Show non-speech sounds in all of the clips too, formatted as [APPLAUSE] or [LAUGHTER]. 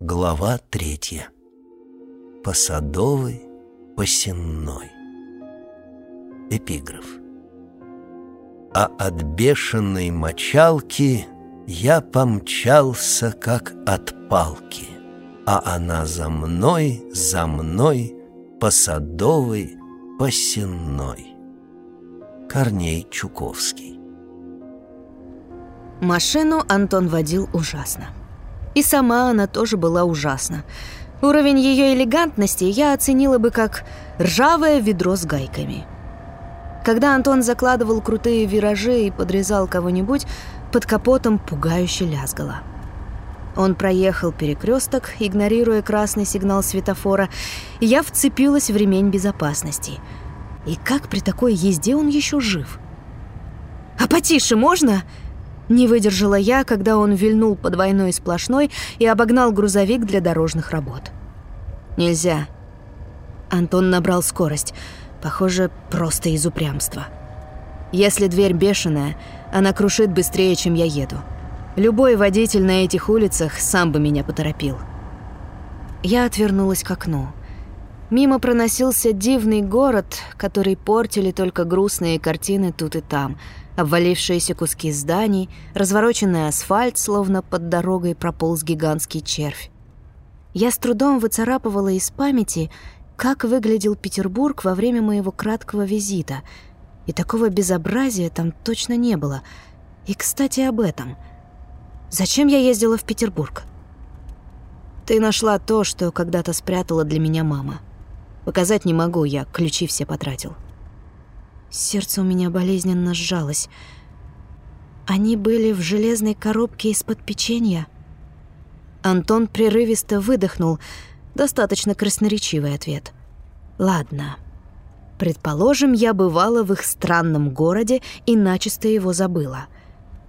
Глава третья. По садовой, по сенной. Эпиграф. А от бешеной мочалки я помчался, как от палки, А она за мной, за мной, по садовой, по сенной. Корней Чуковский. Машину Антон водил ужасно. И сама она тоже была ужасна. Уровень ее элегантности я оценила бы как ржавое ведро с гайками. Когда Антон закладывал крутые виражи и подрезал кого-нибудь, под капотом пугающе лязгало. Он проехал перекресток, игнорируя красный сигнал светофора, и я вцепилась в ремень безопасности. И как при такой езде он еще жив? «А потише можно?» Не выдержала я, когда он вильнул по двойной сплошной и обогнал грузовик для дорожных работ. «Нельзя». Антон набрал скорость. Похоже, просто из упрямства. «Если дверь бешеная, она крушит быстрее, чем я еду. Любой водитель на этих улицах сам бы меня поторопил». Я отвернулась к окну. Мимо проносился дивный город, который портили только грустные картины тут и там — обвалившиеся куски зданий, развороченный асфальт, словно под дорогой прополз гигантский червь. Я с трудом выцарапывала из памяти, как выглядел Петербург во время моего краткого визита, и такого безобразия там точно не было. И, кстати, об этом. Зачем я ездила в Петербург? Ты нашла то, что когда-то спрятала для меня мама. Показать не могу, я ключи все потратил. Сердце у меня болезненно сжалось. Они были в железной коробке из-под печенья. Антон прерывисто выдохнул. Достаточно красноречивый ответ. Ладно. Предположим, я бывала в их странном городе и начисто его забыла.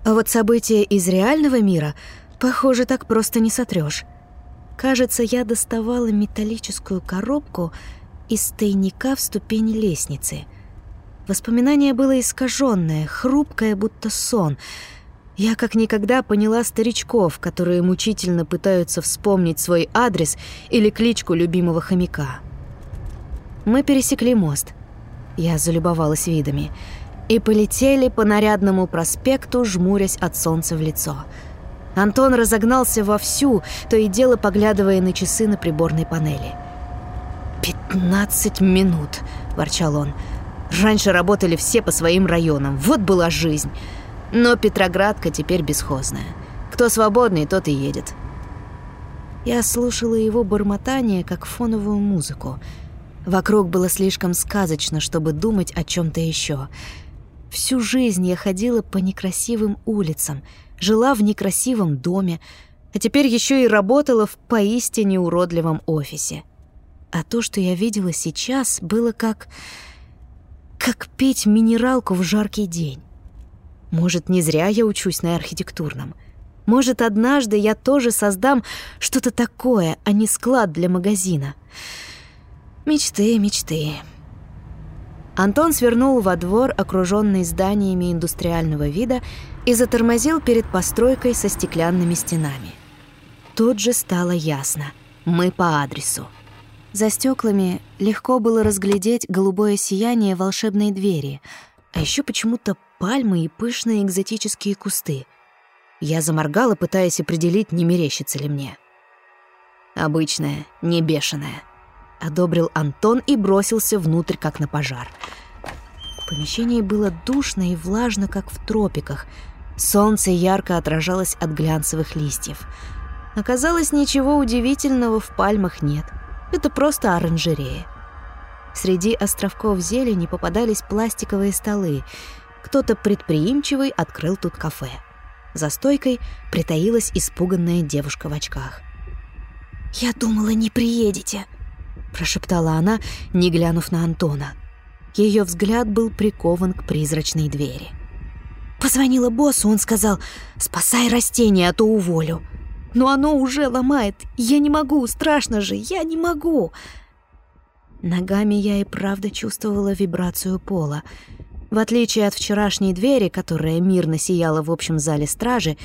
А вот события из реального мира, похоже, так просто не сотрешь. Кажется, я доставала металлическую коробку из тайника в ступени лестницы — Воспоминание было искаженное, хрупкое, будто сон. Я как никогда поняла старичков, которые мучительно пытаются вспомнить свой адрес или кличку любимого хомяка. Мы пересекли мост. Я залюбовалась видами. И полетели по нарядному проспекту, жмурясь от солнца в лицо. Антон разогнался вовсю, то и дело поглядывая на часы на приборной панели. «Пятнадцать минут!» – ворчал он – Раньше работали все по своим районам. Вот была жизнь. Но Петроградка теперь бесхозная. Кто свободный, тот и едет. Я слушала его бормотание, как фоновую музыку. Вокруг было слишком сказочно, чтобы думать о чем то еще. Всю жизнь я ходила по некрасивым улицам, жила в некрасивом доме, а теперь еще и работала в поистине уродливом офисе. А то, что я видела сейчас, было как как пить минералку в жаркий день? Может, не зря я учусь на архитектурном. Может, однажды я тоже создам что-то такое, а не склад для магазина. Мечты, мечты. Антон свернул во двор, окруженный зданиями индустриального вида, и затормозил перед постройкой со стеклянными стенами. Тут же стало ясно. Мы по адресу. За стеклами легко было разглядеть голубое сияние волшебной двери, а еще почему-то пальмы и пышные экзотические кусты. Я заморгала, пытаясь определить, не мерещится ли мне. «Обычная, не бешеная», — одобрил Антон и бросился внутрь, как на пожар. В помещении было душно и влажно, как в тропиках. Солнце ярко отражалось от глянцевых листьев. Оказалось, ничего удивительного в пальмах нет — это просто оранжерея. Среди островков зелени попадались пластиковые столы. Кто-то предприимчивый открыл тут кафе. За стойкой притаилась испуганная девушка в очках. «Я думала, не приедете», — прошептала она, не глянув на Антона. Ее взгляд был прикован к призрачной двери. Позвонила боссу, он сказал «Спасай растение, а то уволю». Но оно уже ломает. Я не могу, страшно же, я не могу. Ногами я и правда чувствовала вибрацию пола. В отличие от вчерашней двери, которая мирно сияла в общем зале стражи,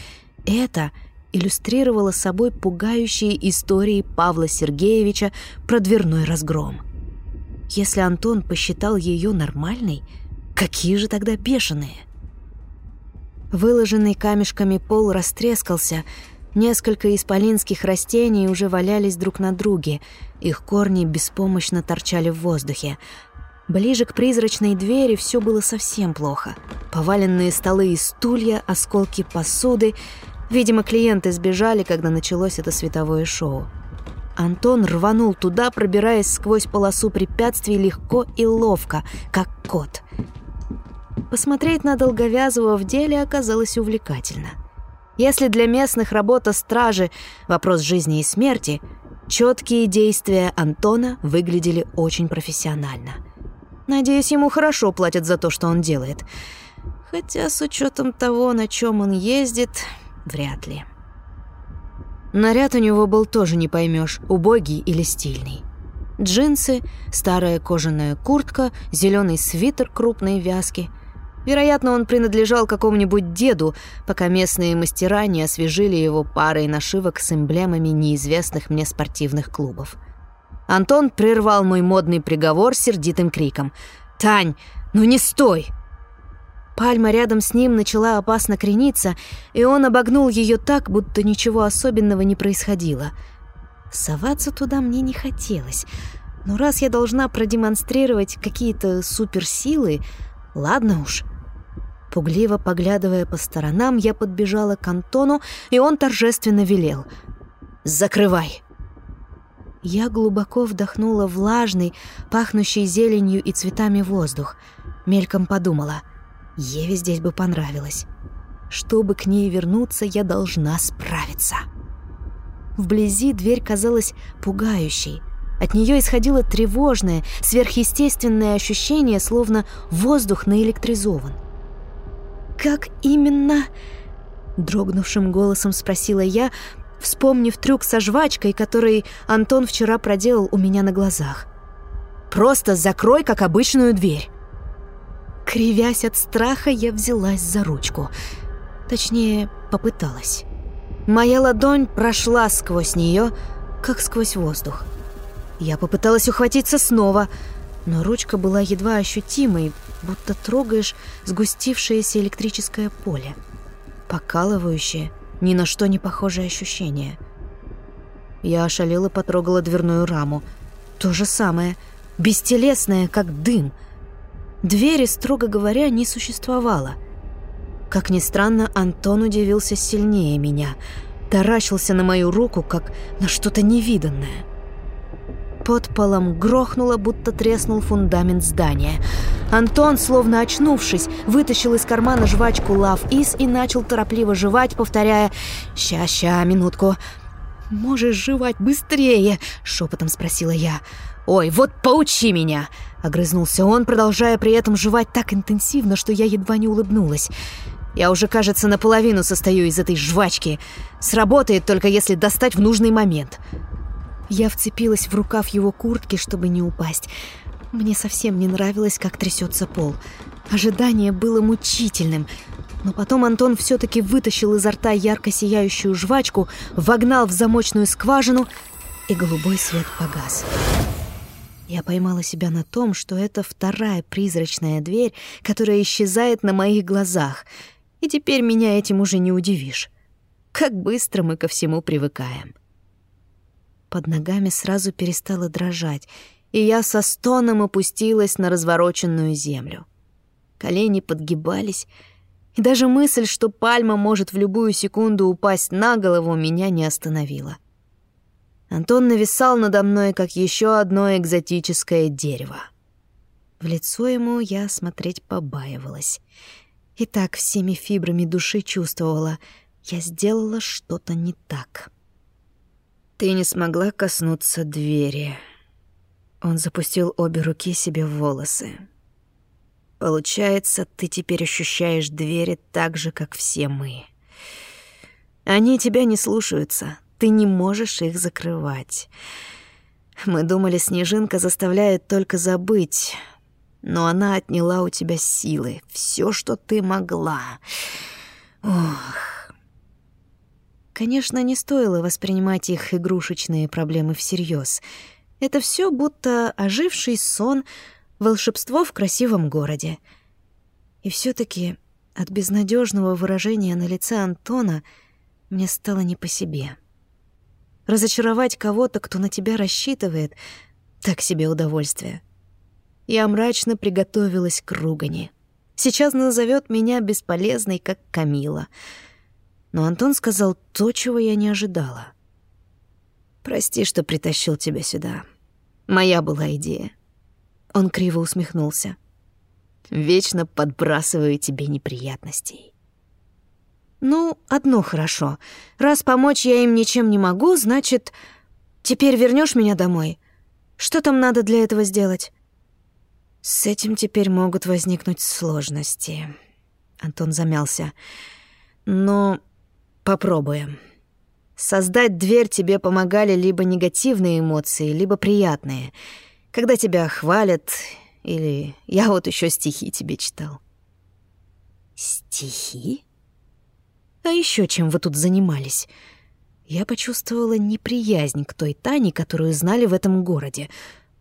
эта иллюстрировала собой пугающие истории Павла Сергеевича про дверной разгром. Если Антон посчитал ее нормальной, какие же тогда бешеные? Выложенный камешками пол растрескался, несколько исполинских растений уже валялись друг на друге, их корни беспомощно торчали в воздухе, Ближе к призрачной двери все было совсем плохо. Поваленные столы и стулья, осколки посуды. Видимо, клиенты сбежали, когда началось это световое шоу. Антон рванул туда, пробираясь сквозь полосу препятствий легко и ловко, как кот. Посмотреть на Долговязого в деле оказалось увлекательно. Если для местных работа стражи — вопрос жизни и смерти, четкие действия Антона выглядели очень профессионально — Надеюсь, ему хорошо платят за то, что он делает. Хотя с учетом того, на чем он ездит, вряд ли. Наряд у него был тоже не поймешь, убогий или стильный. Джинсы, старая кожаная куртка, зеленый свитер крупной вязки. Вероятно, он принадлежал какому-нибудь деду, пока местные мастера не освежили его парой нашивок с эмблемами неизвестных мне спортивных клубов. Антон прервал мой модный приговор сердитым криком. «Тань, ну не стой!» Пальма рядом с ним начала опасно крениться, и он обогнул ее так, будто ничего особенного не происходило. Соваться туда мне не хотелось, но раз я должна продемонстрировать какие-то суперсилы, ладно уж. Пугливо поглядывая по сторонам, я подбежала к Антону, и он торжественно велел. «Закрывай!» Я глубоко вдохнула влажный, пахнущий зеленью и цветами воздух. Мельком подумала, Еве здесь бы понравилось. Чтобы к ней вернуться, я должна справиться. Вблизи дверь казалась пугающей. От нее исходило тревожное, сверхъестественное ощущение, словно воздух наэлектризован. «Как именно?» — дрогнувшим голосом спросила я, вспомнив трюк со жвачкой, который Антон вчера проделал у меня на глазах. «Просто закрой, как обычную дверь». Кривясь от страха, я взялась за ручку. Точнее, попыталась. Моя ладонь прошла сквозь нее, как сквозь воздух. Я попыталась ухватиться снова, но ручка была едва ощутимой, будто трогаешь сгустившееся электрическое поле. Покалывающее, ни на что не похожее ощущение. Я ошалела потрогала дверную раму. То же самое, бестелесное, как дым. Двери, строго говоря, не существовало. Как ни странно, Антон удивился сильнее меня, таращился на мою руку, как на что-то невиданное. Под полом грохнуло, будто треснул фундамент здания. Антон, словно очнувшись, вытащил из кармана жвачку Love Is и начал торопливо жевать, повторяя «Ща-ща, минутку». «Можешь жевать быстрее?» — шепотом спросила я. «Ой, вот поучи меня!» — огрызнулся он, продолжая при этом жевать так интенсивно, что я едва не улыбнулась. «Я уже, кажется, наполовину состою из этой жвачки. Сработает только если достать в нужный момент». Я вцепилась в рукав его куртки, чтобы не упасть. Мне совсем не нравилось, как трясется пол. Ожидание было мучительным. Но потом Антон все-таки вытащил изо рта ярко сияющую жвачку, вогнал в замочную скважину, и голубой свет погас. Я поймала себя на том, что это вторая призрачная дверь, которая исчезает на моих глазах, и теперь меня этим уже не удивишь. Как быстро мы ко всему привыкаем. Под ногами сразу перестало дрожать, и я со стоном опустилась на развороченную землю. Колени подгибались, и даже мысль, что пальма может в любую секунду упасть на голову, меня не остановила. Антон нависал надо мной, как еще одно экзотическое дерево. В лицо ему я смотреть побаивалась. И так всеми фибрами души чувствовала, я сделала что-то не так. Ты не смогла коснуться двери. Он запустил обе руки себе в волосы. Получается, ты теперь ощущаешь двери так же, как все мы. Они тебя не слушаются. Ты не можешь их закрывать. Мы думали, снежинка заставляет только забыть, но она отняла у тебя силы, все, что ты могла. Ох. Конечно, не стоило воспринимать их игрушечные проблемы всерьез. Это все будто оживший сон, волшебство в красивом городе. И все таки от безнадежного выражения на лице Антона мне стало не по себе. Разочаровать кого-то, кто на тебя рассчитывает, так себе удовольствие. Я мрачно приготовилась к ругани. Сейчас назовет меня бесполезной, как Камила. Но Антон сказал то, чего я не ожидала. «Прости, что притащил тебя сюда. Моя была идея». Он криво усмехнулся. «Вечно подбрасываю тебе неприятностей». «Ну, одно хорошо. Раз помочь я им ничем не могу, значит, теперь вернешь меня домой? Что там надо для этого сделать?» «С этим теперь могут возникнуть сложности». Антон замялся. «Но попробуем. Создать дверь тебе помогали либо негативные эмоции, либо приятные. Когда тебя хвалят, или я вот еще стихи тебе читал». «Стихи?» А еще чем вы тут занимались? Я почувствовала неприязнь к той Тане, которую знали в этом городе.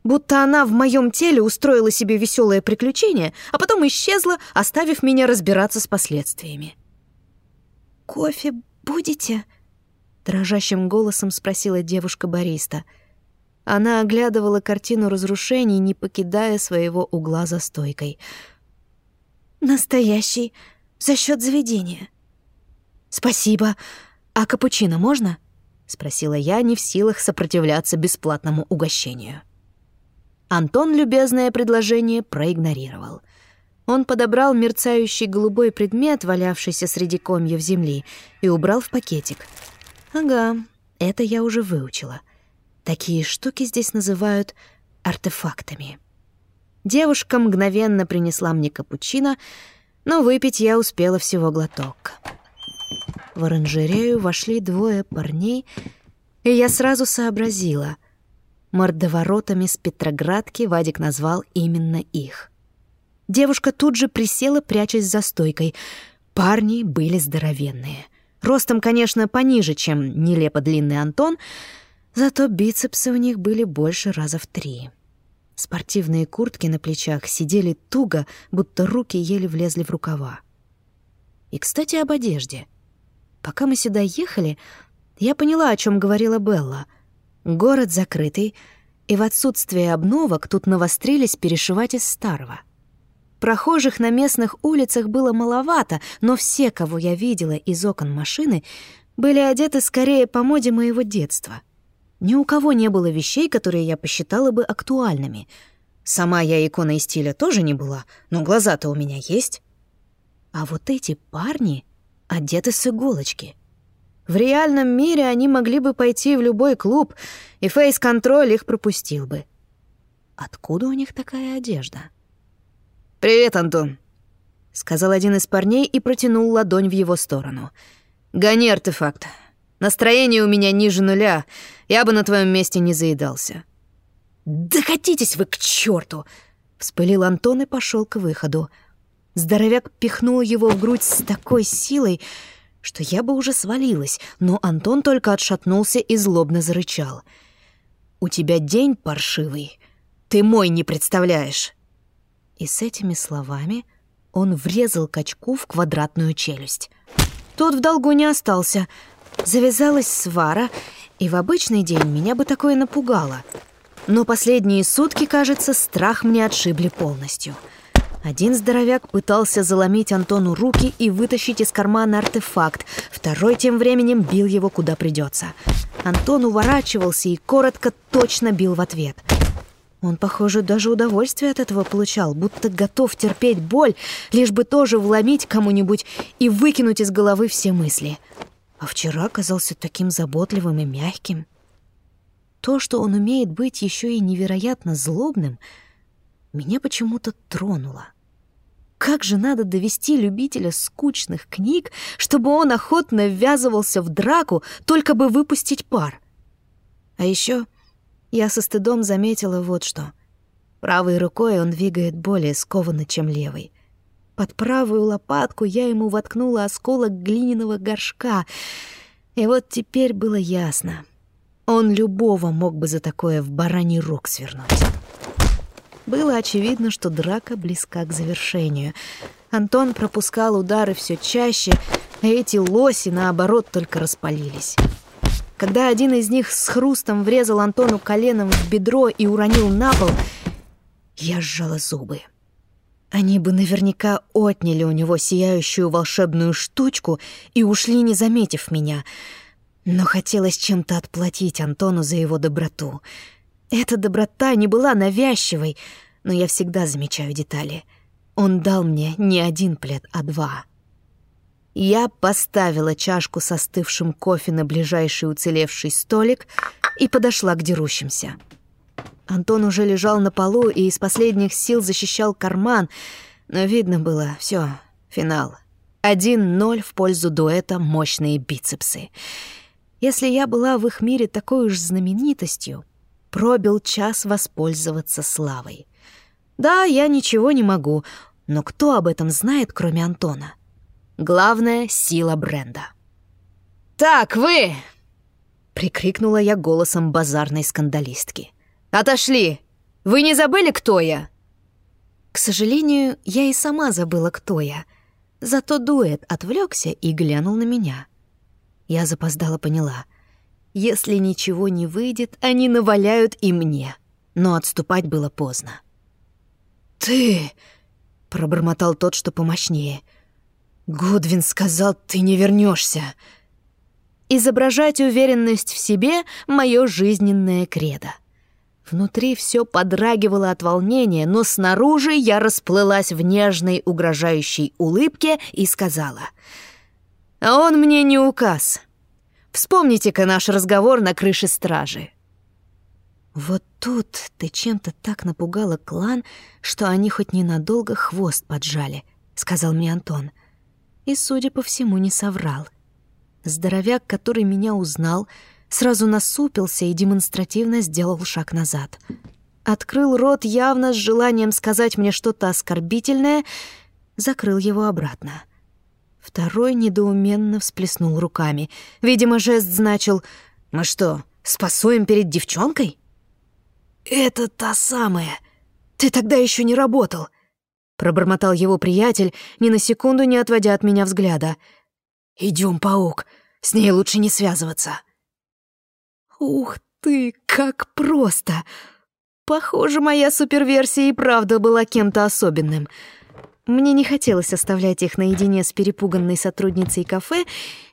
Будто она в моем теле устроила себе веселое приключение, а потом исчезла, оставив меня разбираться с последствиями. «Кофе будете?» — дрожащим голосом спросила девушка-бариста. Она оглядывала картину разрушений, не покидая своего угла за стойкой. «Настоящий, за счет заведения», «Спасибо. А капучино можно?» — спросила я, не в силах сопротивляться бесплатному угощению. Антон любезное предложение проигнорировал. Он подобрал мерцающий голубой предмет, валявшийся среди комьев земли, и убрал в пакетик. «Ага, это я уже выучила. Такие штуки здесь называют артефактами». Девушка мгновенно принесла мне капучино, но выпить я успела всего глоток. В оранжерею вошли двое парней, и я сразу сообразила. Мордоворотами с Петроградки Вадик назвал именно их. Девушка тут же присела, прячась за стойкой. Парни были здоровенные. Ростом, конечно, пониже, чем нелепо длинный Антон, зато бицепсы у них были больше раза в три. Спортивные куртки на плечах сидели туго, будто руки еле влезли в рукава. И, кстати, об одежде. Пока мы сюда ехали, я поняла, о чем говорила Белла. Город закрытый, и в отсутствие обновок тут навострились перешивать из старого. Прохожих на местных улицах было маловато, но все, кого я видела из окон машины, были одеты скорее по моде моего детства. Ни у кого не было вещей, которые я посчитала бы актуальными. Сама я иконой стиля тоже не была, но глаза-то у меня есть. А вот эти парни одеты с иголочки. В реальном мире они могли бы пойти в любой клуб, и фейс-контроль их пропустил бы. Откуда у них такая одежда? «Привет, Антон», — сказал один из парней и протянул ладонь в его сторону. «Гони артефакт. Настроение у меня ниже нуля. Я бы на твоем месте не заедался». «Да катитесь вы к черту! вспылил Антон и пошел к выходу. Здоровяк пихнул его в грудь с такой силой, что я бы уже свалилась, но Антон только отшатнулся и злобно зарычал. «У тебя день паршивый. Ты мой не представляешь!» И с этими словами он врезал качку в квадратную челюсть. Тот в долгу не остался. Завязалась свара, и в обычный день меня бы такое напугало. Но последние сутки, кажется, страх мне отшибли полностью — один здоровяк пытался заломить Антону руки и вытащить из кармана артефакт, второй тем временем бил его куда придется. Антон уворачивался и коротко точно бил в ответ. Он, похоже, даже удовольствие от этого получал, будто готов терпеть боль, лишь бы тоже вломить кому-нибудь и выкинуть из головы все мысли. А вчера казался таким заботливым и мягким. То, что он умеет быть еще и невероятно злобным — меня почему-то тронуло. Как же надо довести любителя скучных книг, чтобы он охотно ввязывался в драку, только бы выпустить пар? А еще я со стыдом заметила вот что. Правой рукой он двигает более скованно, чем левой. Под правую лопатку я ему воткнула осколок глиняного горшка. И вот теперь было ясно. Он любого мог бы за такое в бараний рог свернуть. Было очевидно, что драка близка к завершению. Антон пропускал удары все чаще, а эти лоси, наоборот, только распалились. Когда один из них с хрустом врезал Антону коленом в бедро и уронил на пол, я сжала зубы. Они бы наверняка отняли у него сияющую волшебную штучку и ушли, не заметив меня. Но хотелось чем-то отплатить Антону за его доброту. Эта доброта не была навязчивой, но я всегда замечаю детали. Он дал мне не один плед, а два. Я поставила чашку со остывшим кофе на ближайший уцелевший столик и подошла к дерущимся. Антон уже лежал на полу и из последних сил защищал карман, но видно было все, финал. Один ноль в пользу дуэта «Мощные бицепсы». Если я была в их мире такой уж знаменитостью, пробил час воспользоваться славой. Да, я ничего не могу, но кто об этом знает, кроме Антона? Главное — сила бренда. «Так, вы!» — прикрикнула я голосом базарной скандалистки — «Отошли! Вы не забыли, кто я?» К сожалению, я и сама забыла, кто я. Зато дуэт отвлекся и глянул на меня. Я запоздала поняла. Если ничего не выйдет, они наваляют и мне. Но отступать было поздно. «Ты!» — пробормотал тот, что помощнее. «Гудвин сказал, ты не вернешься. Изображать уверенность в себе — мое жизненное кредо. Внутри все подрагивало от волнения, но снаружи я расплылась в нежной, угрожающей улыбке и сказала. «А он мне не указ. Вспомните-ка наш разговор на крыше стражи». «Вот тут ты чем-то так напугала клан, что они хоть ненадолго хвост поджали», — сказал мне Антон. И, судя по всему, не соврал. Здоровяк, который меня узнал, — сразу насупился и демонстративно сделал шаг назад. Открыл рот явно с желанием сказать мне что-то оскорбительное, закрыл его обратно. Второй недоуменно всплеснул руками. Видимо, жест значил «Мы что, спасуем перед девчонкой?» «Это та самая. Ты тогда еще не работал», — пробормотал его приятель, ни на секунду не отводя от меня взгляда. «Идем, паук, с ней лучше не связываться». Ух ты, как просто! Похоже, моя суперверсия и правда была кем-то особенным. Мне не хотелось оставлять их наедине с перепуганной сотрудницей кафе,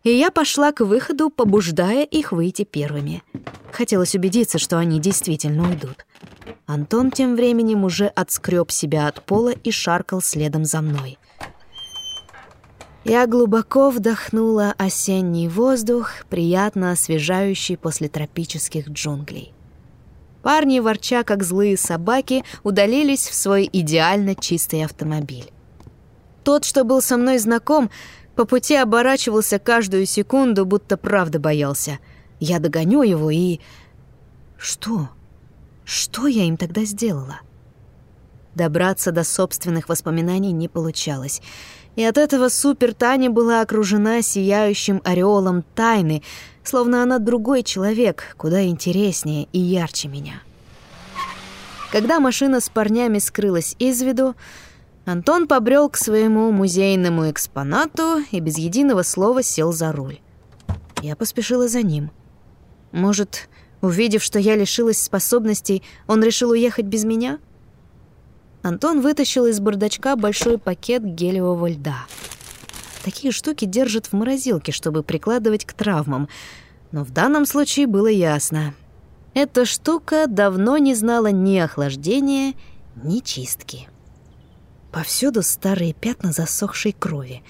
и я пошла к выходу, побуждая их выйти первыми. Хотелось убедиться, что они действительно уйдут. Антон тем временем уже отскреб себя от пола и шаркал следом за мной. Я глубоко вдохнула осенний воздух, приятно освежающий после тропических джунглей. Парни, ворча как злые собаки, удалились в свой идеально чистый автомобиль. Тот, что был со мной знаком, по пути оборачивался каждую секунду, будто правда боялся. Я догоню его и... Что? Что я им тогда сделала? Добраться до собственных воспоминаний не получалось — и от этого Супер Таня была окружена сияющим ореолом тайны, словно она другой человек, куда интереснее и ярче меня. Когда машина с парнями скрылась из виду, Антон побрел к своему музейному экспонату и без единого слова сел за руль. Я поспешила за ним. Может, увидев, что я лишилась способностей, он решил уехать без меня? — Антон вытащил из бардачка большой пакет гелевого льда. Такие штуки держат в морозилке, чтобы прикладывать к травмам. Но в данном случае было ясно. Эта штука давно не знала ни охлаждения, ни чистки. Повсюду старые пятна засохшей крови.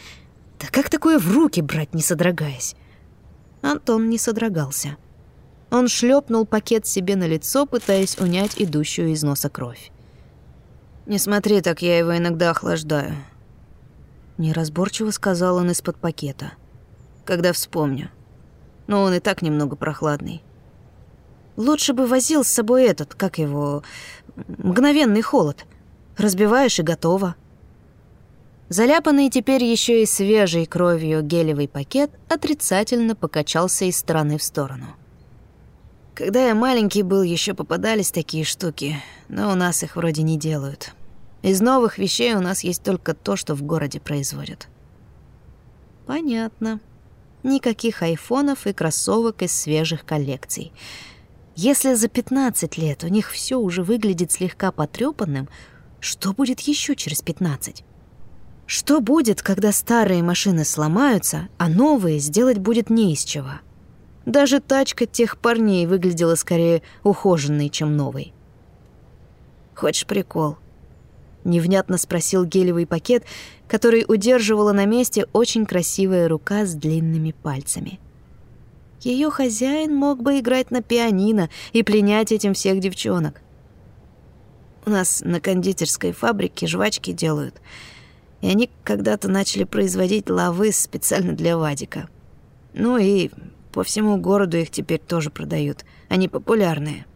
Да как такое в руки брать, не содрогаясь? Антон не содрогался. Он шлепнул пакет себе на лицо, пытаясь унять идущую из носа кровь. «Не смотри так, я его иногда охлаждаю», — неразборчиво сказал он из-под пакета. «Когда вспомню. Но он и так немного прохладный. Лучше бы возил с собой этот, как его, мгновенный холод. Разбиваешь и готово». Заляпанный теперь еще и свежей кровью гелевый пакет отрицательно покачался из стороны в сторону. Когда я маленький был, еще попадались такие штуки, но у нас их вроде не делают. Из новых вещей у нас есть только то, что в городе производят. Понятно. Никаких айфонов и кроссовок из свежих коллекций. Если за 15 лет у них все уже выглядит слегка потрепанным, что будет еще через 15? Что будет, когда старые машины сломаются, а новые сделать будет не из чего? Даже тачка тех парней выглядела скорее ухоженной, чем новой. «Хочешь прикол?» Невнятно спросил гелевый пакет, который удерживала на месте очень красивая рука с длинными пальцами. Ее хозяин мог бы играть на пианино и пленять этим всех девчонок. У нас на кондитерской фабрике жвачки делают — и они когда-то начали производить лавы специально для Вадика. Ну и по всему городу их теперь тоже продают. Они популярные.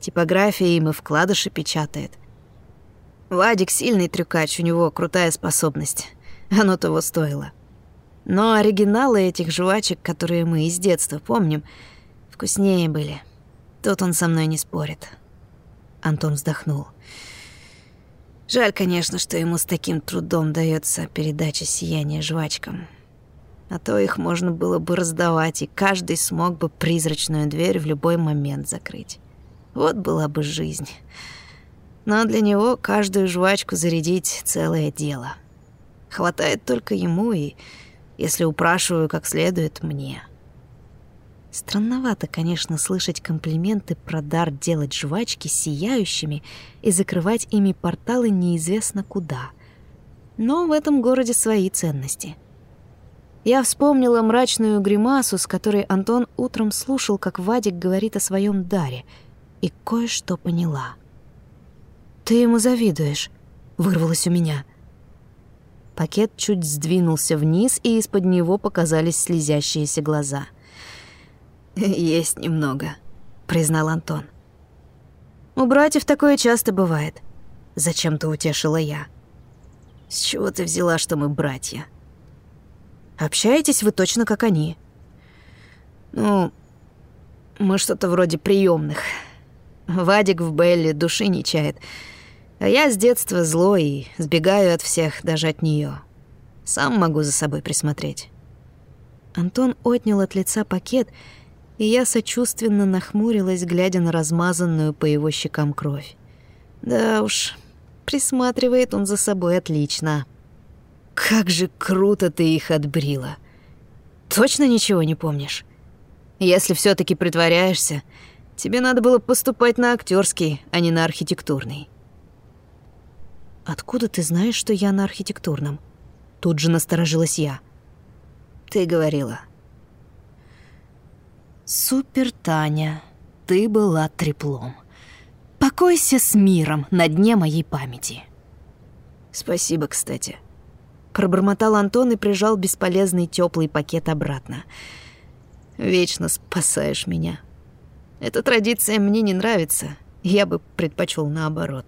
Типография им и вкладыши печатает. Вадик сильный трюкач, у него крутая способность. Оно того стоило. Но оригиналы этих жвачек, которые мы из детства помним, вкуснее были. Тут он со мной не спорит. Антон вздохнул. Жаль, конечно, что ему с таким трудом дается передача сияния жвачкам. А то их можно было бы раздавать, и каждый смог бы призрачную дверь в любой момент закрыть. Вот была бы жизнь. Но для него каждую жвачку зарядить — целое дело. Хватает только ему и, если упрашиваю как следует, мне. Странновато, конечно, слышать комплименты про дар делать жвачки сияющими и закрывать ими порталы неизвестно куда. Но в этом городе свои ценности. Я вспомнила мрачную гримасу, с которой Антон утром слушал, как Вадик говорит о своем даре, и кое-что поняла. «Ты ему завидуешь», — вырвалось у меня. Пакет чуть сдвинулся вниз, и из-под него показались слезящиеся глаза — «Есть немного», — признал Антон. «У братьев такое часто бывает», — зачем-то утешила я. «С чего ты взяла, что мы братья?» «Общаетесь вы точно как они». «Ну, мы что-то вроде приемных. Вадик в Белле души не чает, а я с детства злой и сбегаю от всех, даже от нее. Сам могу за собой присмотреть». Антон отнял от лица пакет и и я сочувственно нахмурилась, глядя на размазанную по его щекам кровь. Да уж, присматривает он за собой отлично. Как же круто ты их отбрила. Точно ничего не помнишь? Если все таки притворяешься, тебе надо было поступать на актерский, а не на архитектурный. Откуда ты знаешь, что я на архитектурном? Тут же насторожилась я. Ты говорила. Супер, Таня, ты была треплом. Покойся с миром на дне моей памяти. Спасибо, кстати. Пробормотал Антон и прижал бесполезный теплый пакет обратно. Вечно спасаешь меня. Эта традиция мне не нравится. Я бы предпочел наоборот.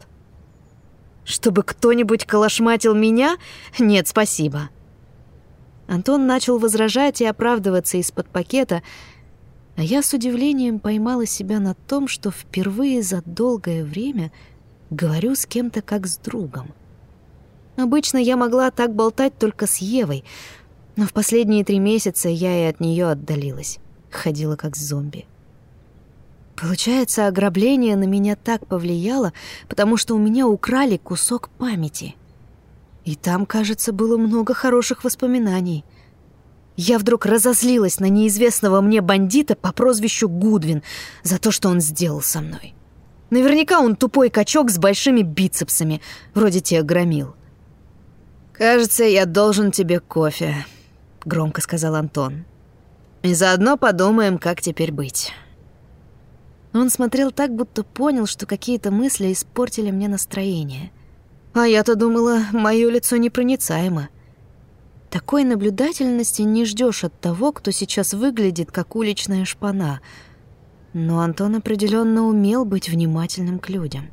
Чтобы кто-нибудь колошматил меня? Нет, спасибо. Антон начал возражать и оправдываться из-под пакета, а я с удивлением поймала себя на том, что впервые за долгое время говорю с кем-то как с другом. Обычно я могла так болтать только с Евой, но в последние три месяца я и от нее отдалилась, ходила как зомби. Получается, ограбление на меня так повлияло, потому что у меня украли кусок памяти. И там, кажется, было много хороших воспоминаний — я вдруг разозлилась на неизвестного мне бандита по прозвищу Гудвин за то, что он сделал со мной. Наверняка он тупой качок с большими бицепсами, вроде тех громил. «Кажется, я должен тебе кофе», — громко сказал Антон. «И заодно подумаем, как теперь быть». Он смотрел так, будто понял, что какие-то мысли испортили мне настроение. А я-то думала, мое лицо непроницаемо. Такой наблюдательности не ждешь от того, кто сейчас выглядит как уличная шпана. Но Антон определенно умел быть внимательным к людям.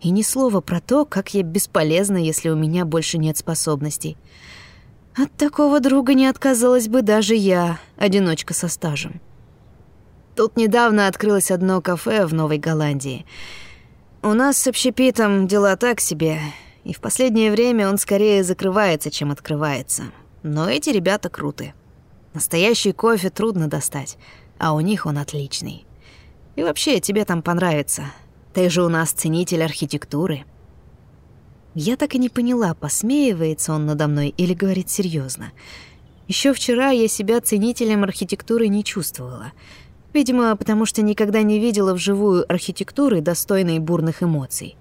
И ни слова про то, как я бесполезна, если у меня больше нет способностей. От такого друга не отказалась бы даже я, одиночка со стажем. Тут недавно открылось одно кафе в Новой Голландии. У нас с общепитом дела так себе, и в последнее время он скорее закрывается, чем открывается. Но эти ребята круты. Настоящий кофе трудно достать, а у них он отличный. И вообще, тебе там понравится. Ты же у нас ценитель архитектуры. Я так и не поняла, посмеивается он надо мной или говорит серьезно. Еще вчера я себя ценителем архитектуры не чувствовала. Видимо, потому что никогда не видела вживую архитектуры, достойной бурных эмоций.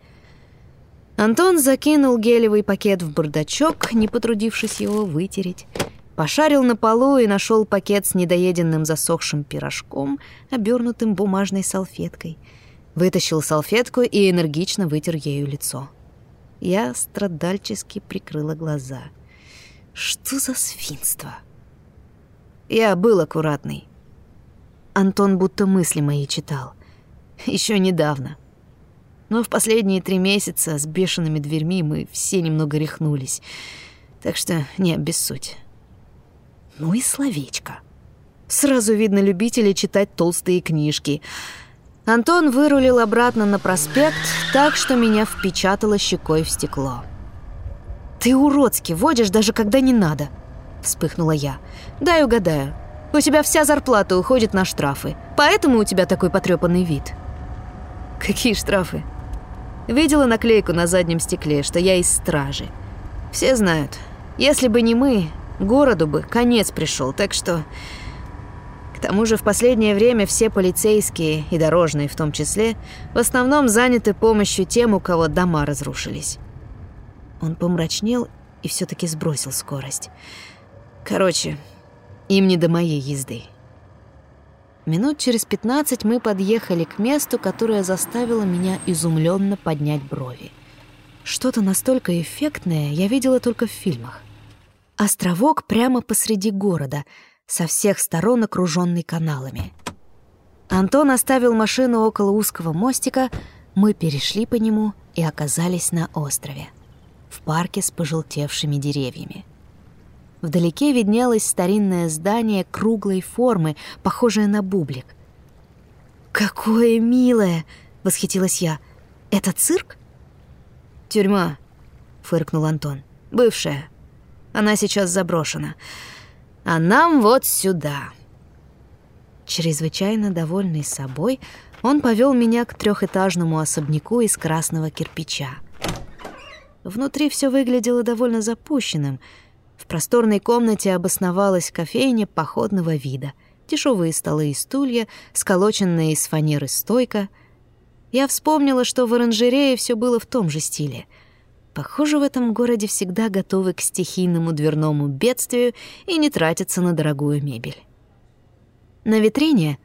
Антон закинул гелевый пакет в бардачок, не потрудившись его вытереть. Пошарил на полу и нашел пакет с недоеденным засохшим пирожком, обернутым бумажной салфеткой. Вытащил салфетку и энергично вытер ею лицо. Я страдальчески прикрыла глаза. Что за свинство? Я был аккуратный. Антон будто мысли мои читал. Еще недавно. Но в последние три месяца с бешеными дверьми мы все немного рехнулись. Так что не обессудь. Ну и словечко. Сразу видно любителей читать толстые книжки. Антон вырулил обратно на проспект так, что меня впечатало щекой в стекло. «Ты уродски водишь, даже когда не надо», — вспыхнула я. «Дай угадаю. У тебя вся зарплата уходит на штрафы, поэтому у тебя такой потрепанный вид». «Какие штрафы?» Видела наклейку на заднем стекле, что я из стражи. Все знают, если бы не мы, Городу бы конец пришел, так что... К тому же в последнее время все полицейские, и дорожные в том числе, в основном заняты помощью тем, у кого дома разрушились. Он помрачнел и все таки сбросил скорость. Короче, им не до моей езды. Минут через пятнадцать мы подъехали к месту, которое заставило меня изумленно поднять брови. Что-то настолько эффектное я видела только в фильмах. Островок прямо посреди города, со всех сторон окруженный каналами. Антон оставил машину около узкого мостика, мы перешли по нему и оказались на острове, в парке с пожелтевшими деревьями. Вдалеке виднелось старинное здание круглой формы, похожее на бублик. «Какое милое!» — восхитилась я. «Это цирк?» «Тюрьма», — фыркнул Антон. «Бывшая». Она сейчас заброшена. А нам вот сюда». Чрезвычайно довольный собой, он повел меня к трехэтажному особняку из красного кирпича. Внутри все выглядело довольно запущенным. В просторной комнате обосновалась кофейня походного вида, дешевые столы и стулья, сколоченные из фанеры стойка. Я вспомнила, что в оранжерее все было в том же стиле — Похоже, в этом городе всегда готовы к стихийному дверному бедствию и не тратятся на дорогую мебель. На витрине,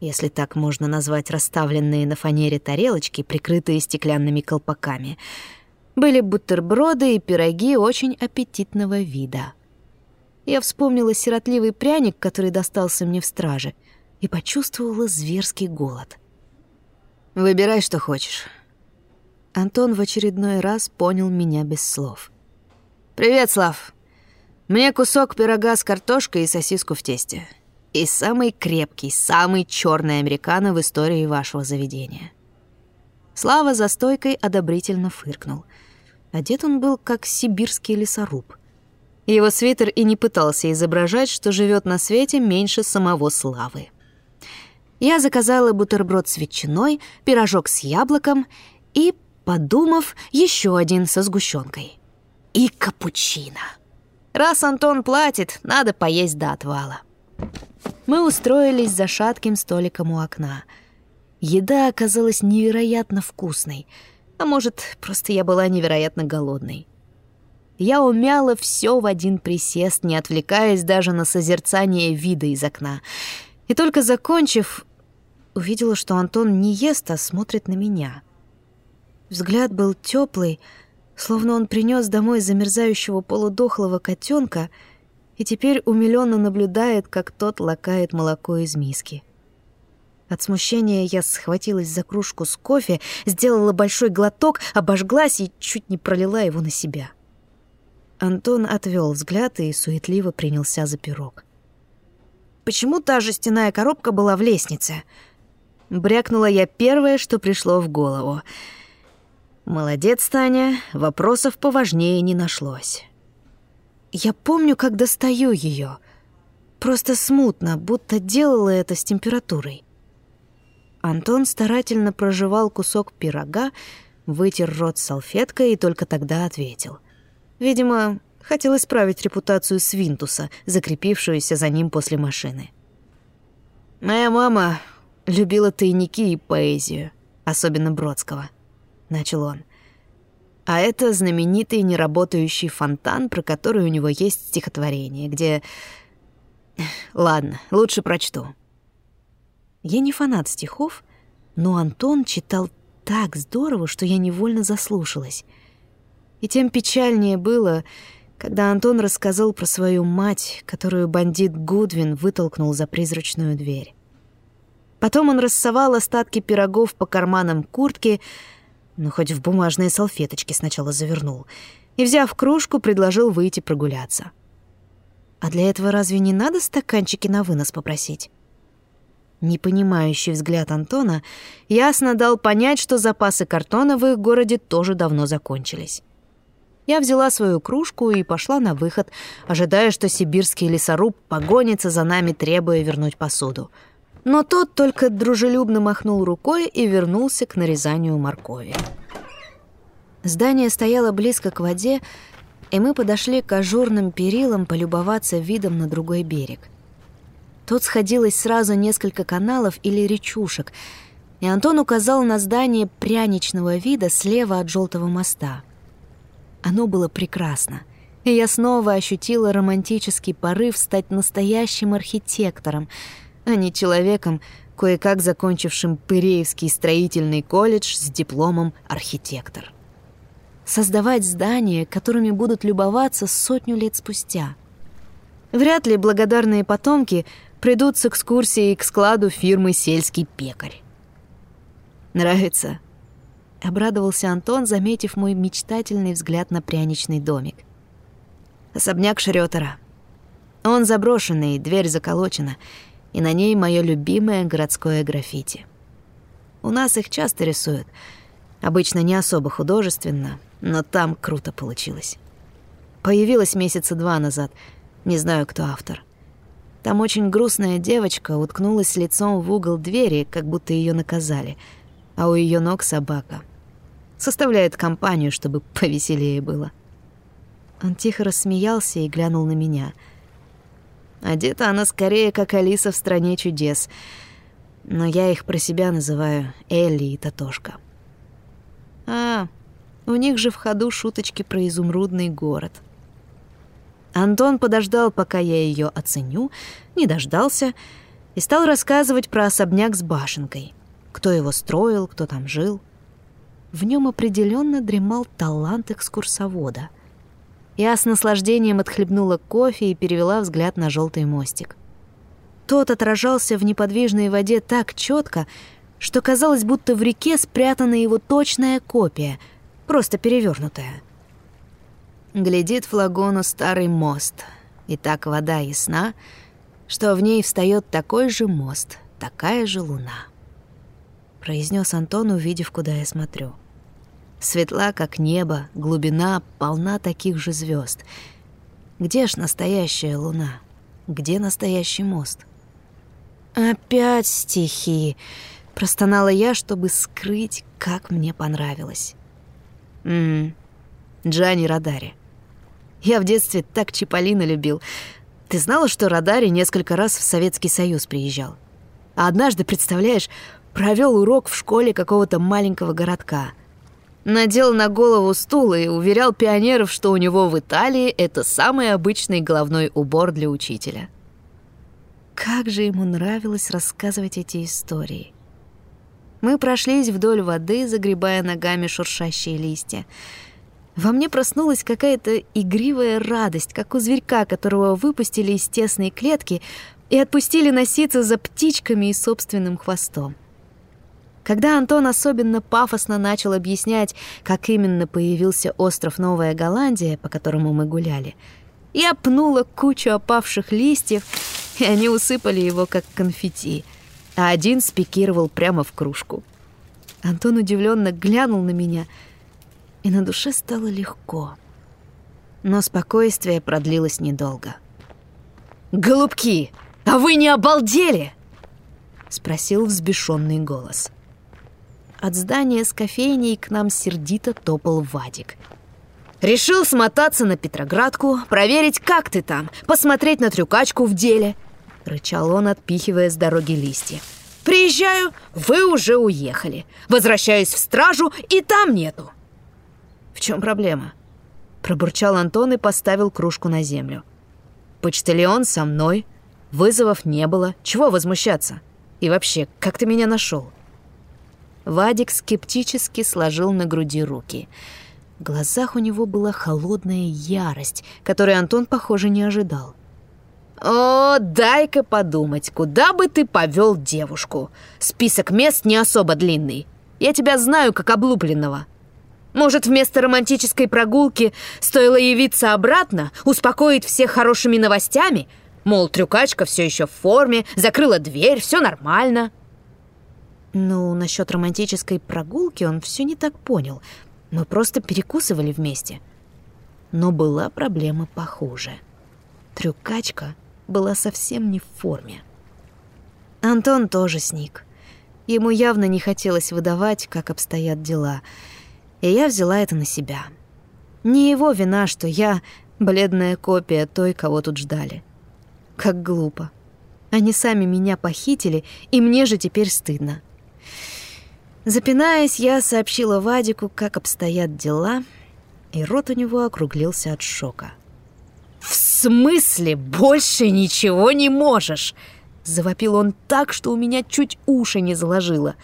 если так можно назвать расставленные на фанере тарелочки, прикрытые стеклянными колпаками, были бутерброды и пироги очень аппетитного вида. Я вспомнила сиротливый пряник, который достался мне в страже, и почувствовала зверский голод. «Выбирай, что хочешь». Антон в очередной раз понял меня без слов. «Привет, Слав. Мне кусок пирога с картошкой и сосиску в тесте. И самый крепкий, самый черный американо в истории вашего заведения». Слава за стойкой одобрительно фыркнул. Одет он был как сибирский лесоруб. Его свитер и не пытался изображать, что живет на свете меньше самого Славы. Я заказала бутерброд с ветчиной, пирожок с яблоком и подумав, еще один со сгущенкой. И капучино. Раз Антон платит, надо поесть до отвала. Мы устроились за шатким столиком у окна. Еда оказалась невероятно вкусной, а может, просто я была невероятно голодной. Я умяла все в один присест, не отвлекаясь даже на созерцание вида из окна. И только закончив, увидела, что Антон не ест, а смотрит на меня — Взгляд был теплый, словно он принес домой замерзающего полудохлого котенка и теперь умиленно наблюдает, как тот лакает молоко из миски. От смущения я схватилась за кружку с кофе, сделала большой глоток, обожглась и чуть не пролила его на себя. Антон отвел взгляд и суетливо принялся за пирог. «Почему та жестяная коробка была в лестнице?» Брякнула я первое, что пришло в голову. «Молодец, Таня, вопросов поважнее не нашлось». Я помню, как достаю ее. Просто смутно, будто делала это с температурой. Антон старательно прожевал кусок пирога, вытер рот салфеткой и только тогда ответил. Видимо, хотел исправить репутацию Свинтуса, закрепившуюся за ним после машины. «Моя мама любила тайники и поэзию, особенно Бродского», — начал он. А это знаменитый неработающий фонтан, про который у него есть стихотворение, где... Ладно, лучше прочту. Я не фанат стихов, но Антон читал так здорово, что я невольно заслушалась. И тем печальнее было, когда Антон рассказал про свою мать, которую бандит Гудвин вытолкнул за призрачную дверь. Потом он рассовал остатки пирогов по карманам куртки, но хоть в бумажные салфеточки сначала завернул, и, взяв кружку, предложил выйти прогуляться. А для этого разве не надо стаканчики на вынос попросить? Непонимающий взгляд Антона ясно дал понять, что запасы картона в их городе тоже давно закончились. Я взяла свою кружку и пошла на выход, ожидая, что сибирский лесоруб погонится за нами, требуя вернуть посуду. Но тот только дружелюбно махнул рукой и вернулся к нарезанию моркови. Здание стояло близко к воде, и мы подошли к ажурным перилам полюбоваться видом на другой берег — Тут сходилось сразу несколько каналов или речушек, и Антон указал на здание пряничного вида слева от желтого моста. Оно было прекрасно, и я снова ощутила романтический порыв стать настоящим архитектором, а не человеком, кое-как закончившим Пыреевский строительный колледж с дипломом архитектор. Создавать здания, которыми будут любоваться сотню лет спустя. Вряд ли благодарные потомки придут с экскурсией к складу фирмы «Сельский пекарь». «Нравится?» — обрадовался Антон, заметив мой мечтательный взгляд на пряничный домик. «Особняк Шрётера. Он заброшенный, дверь заколочена, и на ней мое любимое городское граффити. У нас их часто рисуют. Обычно не особо художественно, но там круто получилось. Появилась месяца два назад. Не знаю, кто автор. Там очень грустная девочка уткнулась лицом в угол двери, как будто ее наказали, а у ее ног собака. Составляет компанию, чтобы [LAUGHS] повеселее было. Он тихо рассмеялся и глянул на меня. Одета она скорее, как Алиса в «Стране чудес», но я их про себя называю Элли и Татошка. А, у них же в ходу шуточки про изумрудный город — Антон подождал, пока я ее оценю, не дождался и стал рассказывать про особняк с башенкой. Кто его строил, кто там жил. В нем определенно дремал талант экскурсовода. Я с наслаждением отхлебнула кофе и перевела взгляд на желтый мостик. Тот отражался в неподвижной воде так четко, что казалось, будто в реке спрятана его точная копия, просто перевернутая. Глядит в лагуну старый мост, и так вода ясна, что в ней встает такой же мост, такая же луна. Произнес Антон, увидев, куда я смотрю. Светла, как небо, глубина полна таких же звезд. Где ж настоящая луна? Где настоящий мост? Опять стихи, простонала я, чтобы скрыть, как мне понравилось. Угу. Джани Радари. Я в детстве так Чиполлино любил. Ты знала, что Радари несколько раз в Советский Союз приезжал? А однажды, представляешь, провел урок в школе какого-то маленького городка. Надел на голову стул и уверял пионеров, что у него в Италии это самый обычный головной убор для учителя. Как же ему нравилось рассказывать эти истории. Мы прошлись вдоль воды, загребая ногами шуршащие листья. Во мне проснулась какая-то игривая радость, как у зверька, которого выпустили из тесной клетки, и отпустили носиться за птичками и собственным хвостом. Когда Антон особенно пафосно начал объяснять, как именно появился остров Новая Голландия, по которому мы гуляли, я пнула кучу опавших листьев, и они усыпали его, как конфетти, а один спикировал прямо в кружку. Антон удивленно глянул на меня, и на душе стало легко. Но спокойствие продлилось недолго. «Голубки, а вы не обалдели?» — спросил взбешенный голос. От здания с кофейней к нам сердито топал Вадик. «Решил смотаться на Петроградку, проверить, как ты там, посмотреть на трюкачку в деле», — рычал он, отпихивая с дороги листья. Приезжаю, вы уже уехали. Возвращаюсь в стражу, и там нету. В чем проблема? Пробурчал Антон и поставил кружку на землю. Почтальон со мной. Вызовов не было. Чего возмущаться? И вообще, как ты меня нашел? Вадик скептически сложил на груди руки. В глазах у него была холодная ярость, которой Антон, похоже, не ожидал. «О, дай-ка подумать, куда бы ты повел девушку? Список мест не особо длинный. Я тебя знаю как облупленного. Может, вместо романтической прогулки стоило явиться обратно, успокоить всех хорошими новостями? Мол, трюкачка все еще в форме, закрыла дверь, все нормально». Ну, насчет романтической прогулки он все не так понял. Мы просто перекусывали вместе. Но была проблема похуже. Трюкачка была совсем не в форме. Антон тоже сник. Ему явно не хотелось выдавать, как обстоят дела. И я взяла это на себя. Не его вина, что я бледная копия той, кого тут ждали. Как глупо. Они сами меня похитили, и мне же теперь стыдно. Запинаясь, я сообщила Вадику, как обстоят дела, и рот у него округлился от шока. «В смысле больше ничего не можешь?» Завопил он так, что у меня чуть уши не заложило.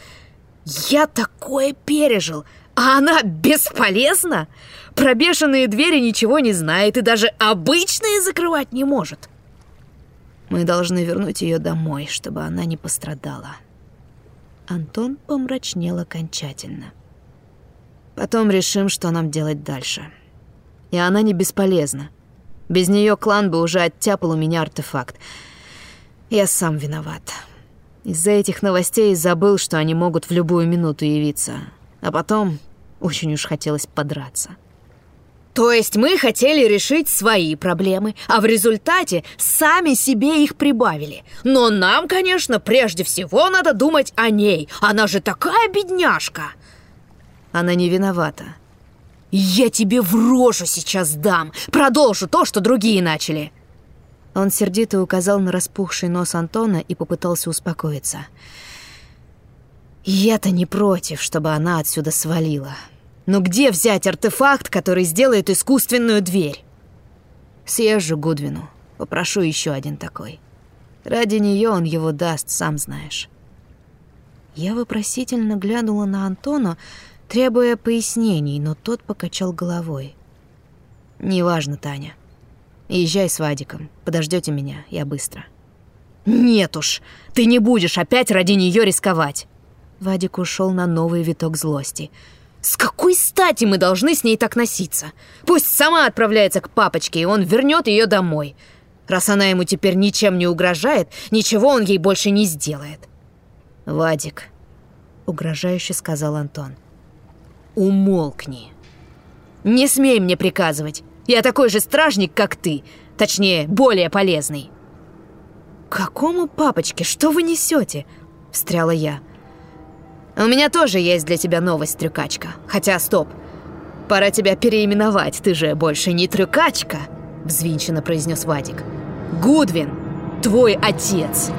«Я такое пережил, а она бесполезна? Про двери ничего не знает и даже обычные закрывать не может». «Мы должны вернуть ее домой, чтобы она не пострадала». Антон помрачнел окончательно. «Потом решим, что нам делать дальше. И она не бесполезна. Без нее клан бы уже оттяпал у меня артефакт. Я сам виноват. Из-за этих новостей забыл, что они могут в любую минуту явиться. А потом очень уж хотелось подраться. То есть мы хотели решить свои проблемы, а в результате сами себе их прибавили. Но нам, конечно, прежде всего надо думать о ней. Она же такая бедняжка. Она не виновата. «Я тебе в рожу сейчас дам! Продолжу то, что другие начали!» Он сердито указал на распухший нос Антона и попытался успокоиться. «Я-то не против, чтобы она отсюда свалила. Но где взять артефакт, который сделает искусственную дверь?» «Съезжу Гудвину, попрошу еще один такой. Ради нее он его даст, сам знаешь». Я вопросительно глянула на Антона, требуя пояснений, но тот покачал головой. «Неважно, Таня. Езжай с Вадиком. Подождете меня, я быстро». «Нет уж, ты не будешь опять ради нее рисковать!» Вадик ушел на новый виток злости. «С какой стати мы должны с ней так носиться? Пусть сама отправляется к папочке, и он вернет ее домой. Раз она ему теперь ничем не угрожает, ничего он ей больше не сделает». «Вадик», — угрожающе сказал Антон, — Умолкни. Не смей мне приказывать. Я такой же стражник, как ты. Точнее, более полезный. «Какому папочке? Что вы несете?» — встряла я. «У меня тоже есть для тебя новость, трюкачка. Хотя, стоп. Пора тебя переименовать, ты же больше не трюкачка!» — взвинченно произнес Вадик. «Гудвин, твой отец!»